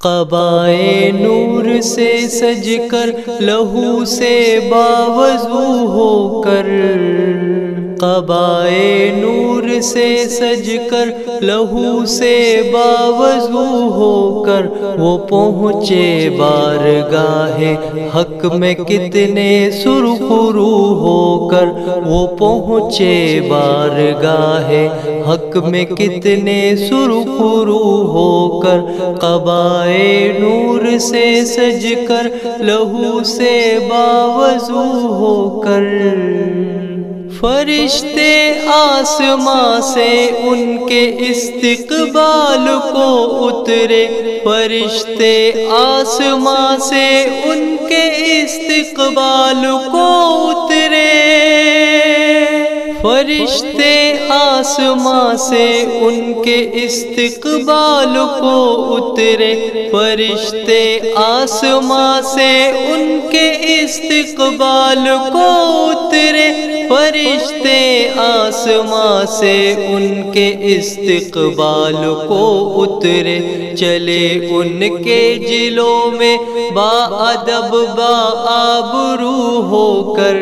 قبائے نور سے سج کر لہو سے باوضو ہو کر قبائے نور سے سج کر، لہو سے باوضو ہو کر وہ پہنچے بار گاہے حق میں کتنے سرخرو ہو کر وہ پہنچے بار گاہے حق میں کتنے سرخرو ہو کر قبائے نور سے سج کر، لہو سے باوضو ہو کر۔ فرشتے آسماں سے ان کے استقبال کو اترے۔ فرشتے آسماں سے ان کے استقبال کو اترے۔ فرشتے آسماں سے ان کے استقبال کو اترے۔ فرشتے آسماں سے ان کے استقبال کو اترے۔ فرشتے آسماں سے ان کے استقبال کو اترے۔ چلے ان کے جلوں میں با ادب با آبرو ہو کر۔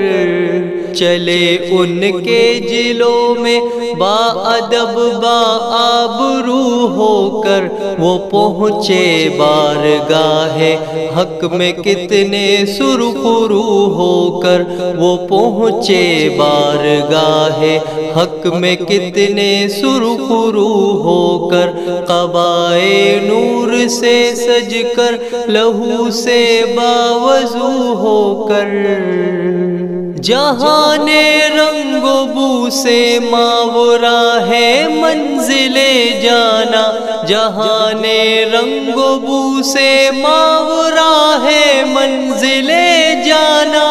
چلے ان کے جلوں میں، با ادب، با آبرو ہو کر وہ پہنچے۔ بار گاہے حق میں کتنے سرخرو ہو کر وہ پہنچے۔ بار گاہے حق میں کتنے سرخرو ہو کر قبائے نور سے سج کر، لہو سے باوضو ہو کر۔ جہان رنگ بو سے ماورا ہے منزل جانا جہان رنگ بو سے ماورا ہے منزل جانا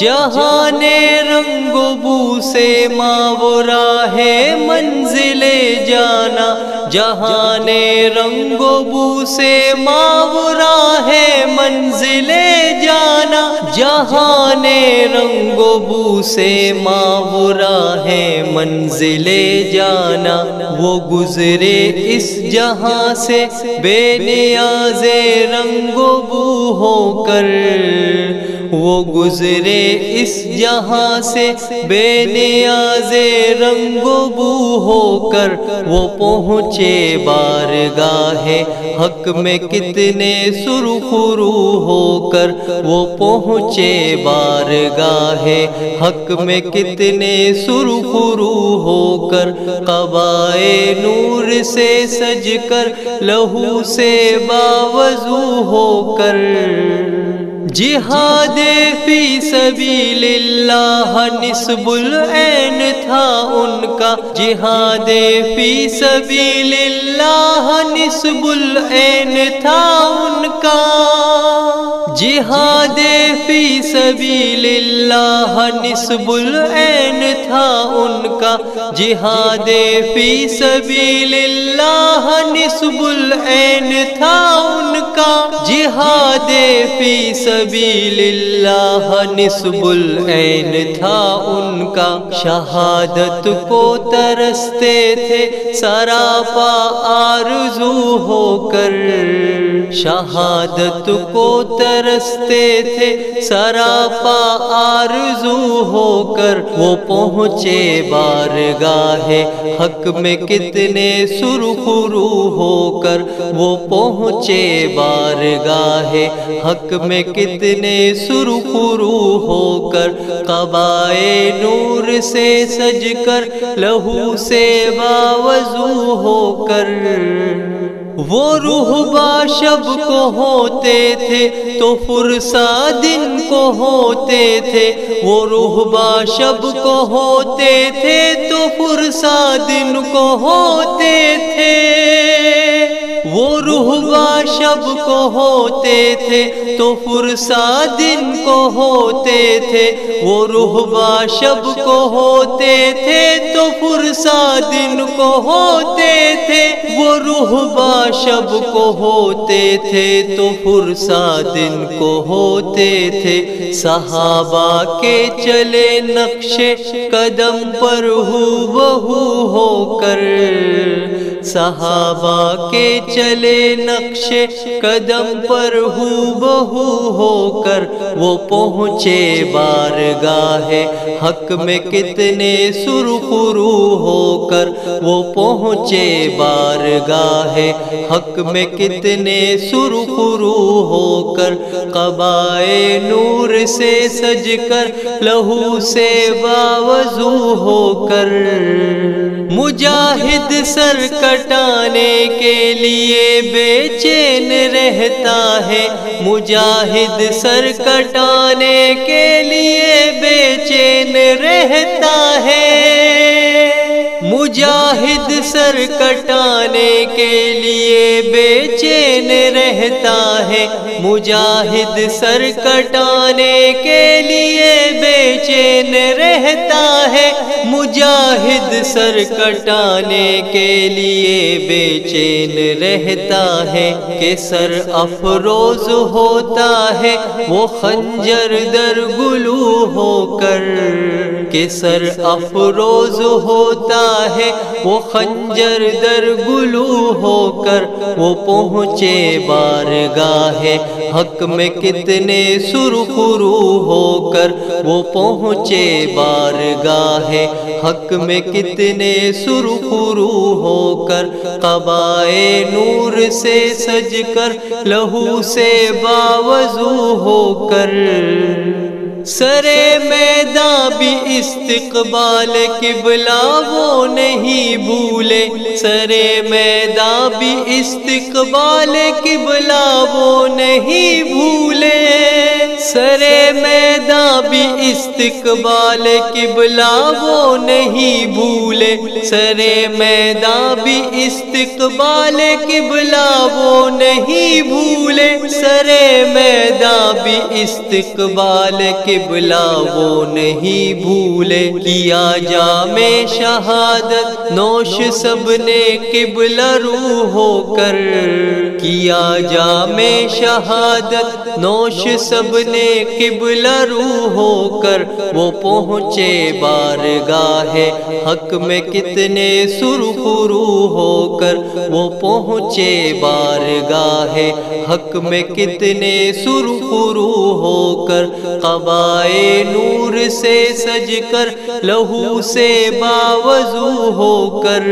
جہان رنگ بو سے ماورا ہے منزل جانا جہان رنگ بو سے ماورا ہے منزل جانا جہان رنگ بو سے ماورا ہے منزل جانا وہ گزرے اس جہاں سے بے نیاز رنگ بو ہو کر وہ گزرے اس جہاں سے بے نیاز رنگ بو ہو کر وہ پہنچے بار گاہے حق میں کتنے سرخرو ہو کر وہ پہنچے بار گاہے حق میں کتنے سرخرو ہو کر قبائے نور سے سج کر لہو سے باوضو ہو کر جہاد فی سبیل اللہ نسب العین تھا ان کا۔ جہاد فی سبیل اللہ نسب العین تھا ان کا۔ جہاد فی سبیل اللہ نسب العین تھا ان کا۔ جہاد فی سبیل اللہ نسب العین تھا ان کا۔ جہاد فی سبیل اللہ نسب العین تھا ان کا۔ شہادت کو ترستے تھے، سراپا آرزو ہو کر۔ شہادت کو ترستے تھے سراپا آرزو ہو کر وہ پہنچے بار گاہے حق میں کتنے سرخرو ہو کر وہ پہنچے بار گاہے حق میں کتنے سرخرو ہو کر قبائے نور سے سج کر لہو سے باوضو ہو کر وہ روح باشب کو ہوتے تھے، تو فرسا دن کو ہوتے تھے۔ وہ روح باشب کو ہوتے تھے، تو فرسا دن کو ہوتے تھے۔ وہ روح شب کو ہوتے تھے تو فرسا دن کو ہوتے تھے۔ وہ روح شب کو ہوتے تھے تو فرسا دن کو ہوتے تھے۔ وہ روح شب کو ہوتے تھے تو فرسا دن کو ہوتے تھے۔ صحابہ کے چلے نقش قدم پر ہو بہو ہو کر۔ صحابہ کے چلے نقش قدم پر ہو بہو ہو کر وہ پہنچے بارگاہ حق میں کتنے سرخرو ہو کر وہ پہنچے بارگاہ حق میں کتنے سرخرو ہو کر قبائے نور سے سج کر لہو سے باوضو ہو کر مجاہد سر کٹانے کے لیے بے چین رہتا ہے۔ مجاہد سر کٹانے کے لیے بے چین رہتا ہے۔ مجاہد سر کٹانے کے لیے بے چین رہتا ہے۔ مجاہد سر کٹانے کے لیے بے چین رہتا ہے۔ مجاہد سر کٹانے کے لیے بے چین رہتا ہے کہ سر افروز ہوتا ہے، وہ خنجر در گلو ہو کر کہ سر افروز ہوتا ہے، وہ خنجر در گلو ہو کر وہ پہنچے بارگاہ حق میں کتنے سرخرو ہو کر وہ پہنچے بار گاہ حق میں کتنے سرخرو ہو کر قبائے نور سے سج کر، لہو سے باوضو ہو کر سرے میدان بھی استقبال قبلہ وہ نہیں بھولے۔ سرے میدان بھی استقبال قبلہ وہ نہیں بھولے۔ سرے میدان استقبال قبلہ وہ نہیں بھولے۔ سرے میدان بھی استقبال قبلہ وہ نہیں بھولے۔ سرے میدان بھی استقبال قبلہ وہ نہیں بھولے۔ کیا جام شہادت نوش سب نے قبلہ روح ہو کر۔ کیا جام شہادت نوش سب نے قبلہ روح ہو کر وہ پہنچے بار گاہ حق میں کتنے سرخرو ہو کر وہ پہنچے بار گاہ حق میں کتنے سرخرو ہو کر قبائے نور سے سج کر لہو سے باوضو ہو کر۔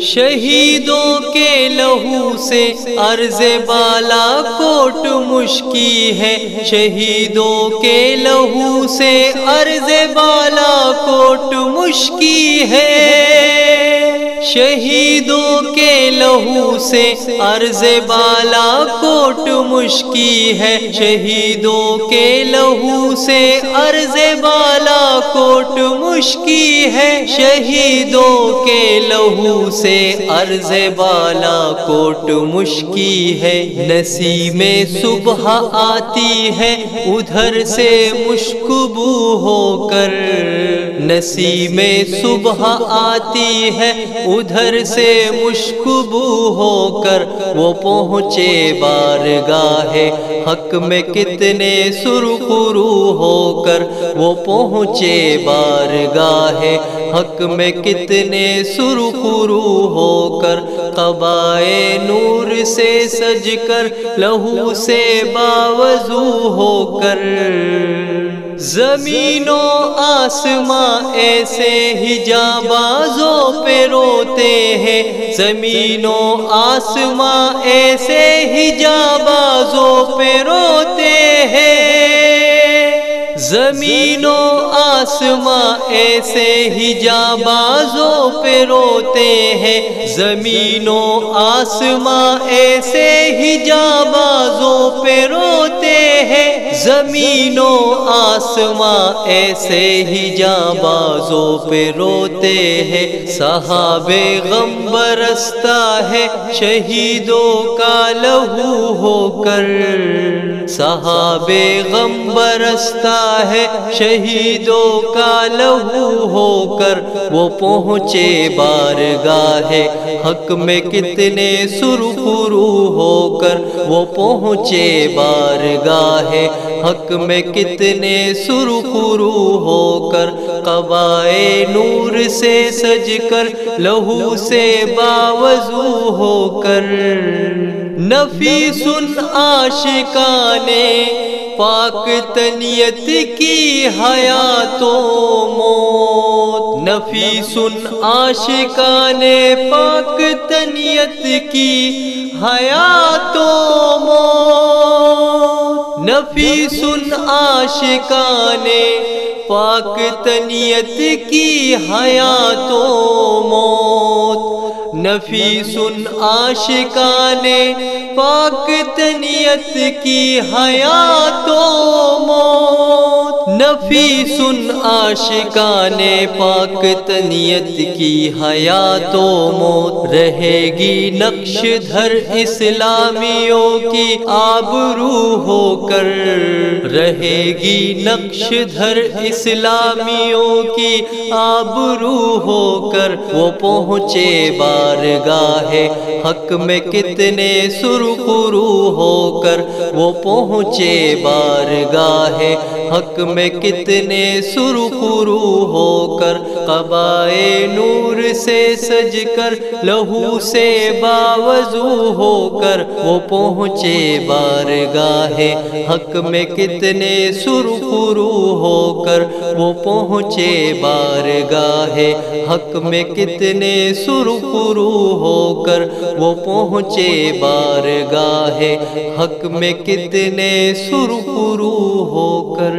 شہیدوں کے لہو سے عرض بالا کوٹ مشکی ہے۔ شہیدوں کے لہو سے عرض بالا کوٹ مشکی ہے۔ شہیدوں کے لہو سے عرض بالا کوٹ مشکی ہے۔ شہیدوں کے لہو سے عرض بالا کوٹ مشکی ہے۔ شہیدوں کے لہو سے عرض بالا کوٹ مشکی ہے۔ نسی میں صبح آتی ہے، ادھر سے مشکبو ہو کر۔ نسی میں صبح آتی ہے ادھر سے مشکبو ہو کر وہ پہنچے بارگاہ حق میں کتنے سرخرو ہو کر وہ پہنچے بارگاہ حق میں کتنے سرخرو ہو کر قبائے نور سے سج کر لہو سے باوضو ہو کر زمین و آسماں ایسے ہی جاں بازوں پہ روتے ہیں۔ زمین و آسماں ایسے ہی جاں بازوں پہ روتے ہیں۔ زمین و آسماں ایسے ہی جاں بازوں پہ روتے ہیں۔ زمین و آسماں ایسے ہی جاں بازوں پہ روتے ہیں۔ زمین و آسماں ایسے ہی جاں بازوں پہ روتے ہیں۔ صحاب غم برستا ہے، شہیدوں کا لہو ہو کر۔ صحاب غم برستا ہے، شہیدوں کا لہو ہو کر۔ وہ پہنچے بارگاہ حق میں کتنے سرخرو ہو کر۔ وہ پہنچے بارگاہ حق میں کتنے سرخرو ہو کر قبائے نور سے سج کر، لہو سے باوضو ہو کر نفی سن آشکانے پاک تنیت کی حیات و موت۔ نفی سن آشکان پاک تنیت کی حیات و موت۔ نفی سن عاشقان پاک تنیت کی حیات و موت نفی سن عاشقان پاک تنیت کی حیات و موت نفی سن آشکان پاک تنیت کی حیات و موت رہے گی نقش دھر اسلامیوں کی آبرو ہو کر رہے گی نقش دھر اسلامیوں کی آبرو ہو کر وہ پہنچے بارگاہ حق میں کتنے سرخرو ہو کر وہ پہنچے بارگاہ حق میں کتنے سرخرو ہو کر قبائے نور سے سج کر لہو سے باوضو ہو کر وہ پہنچے بارگاہ حق میں کتنے سرخرو ہو کر وہ پہنچے بارگاہ حق میں کتنے سرخرو ہو کر وہ پہنچے بارگاہ حق میں کتنے سرخرو ہو کر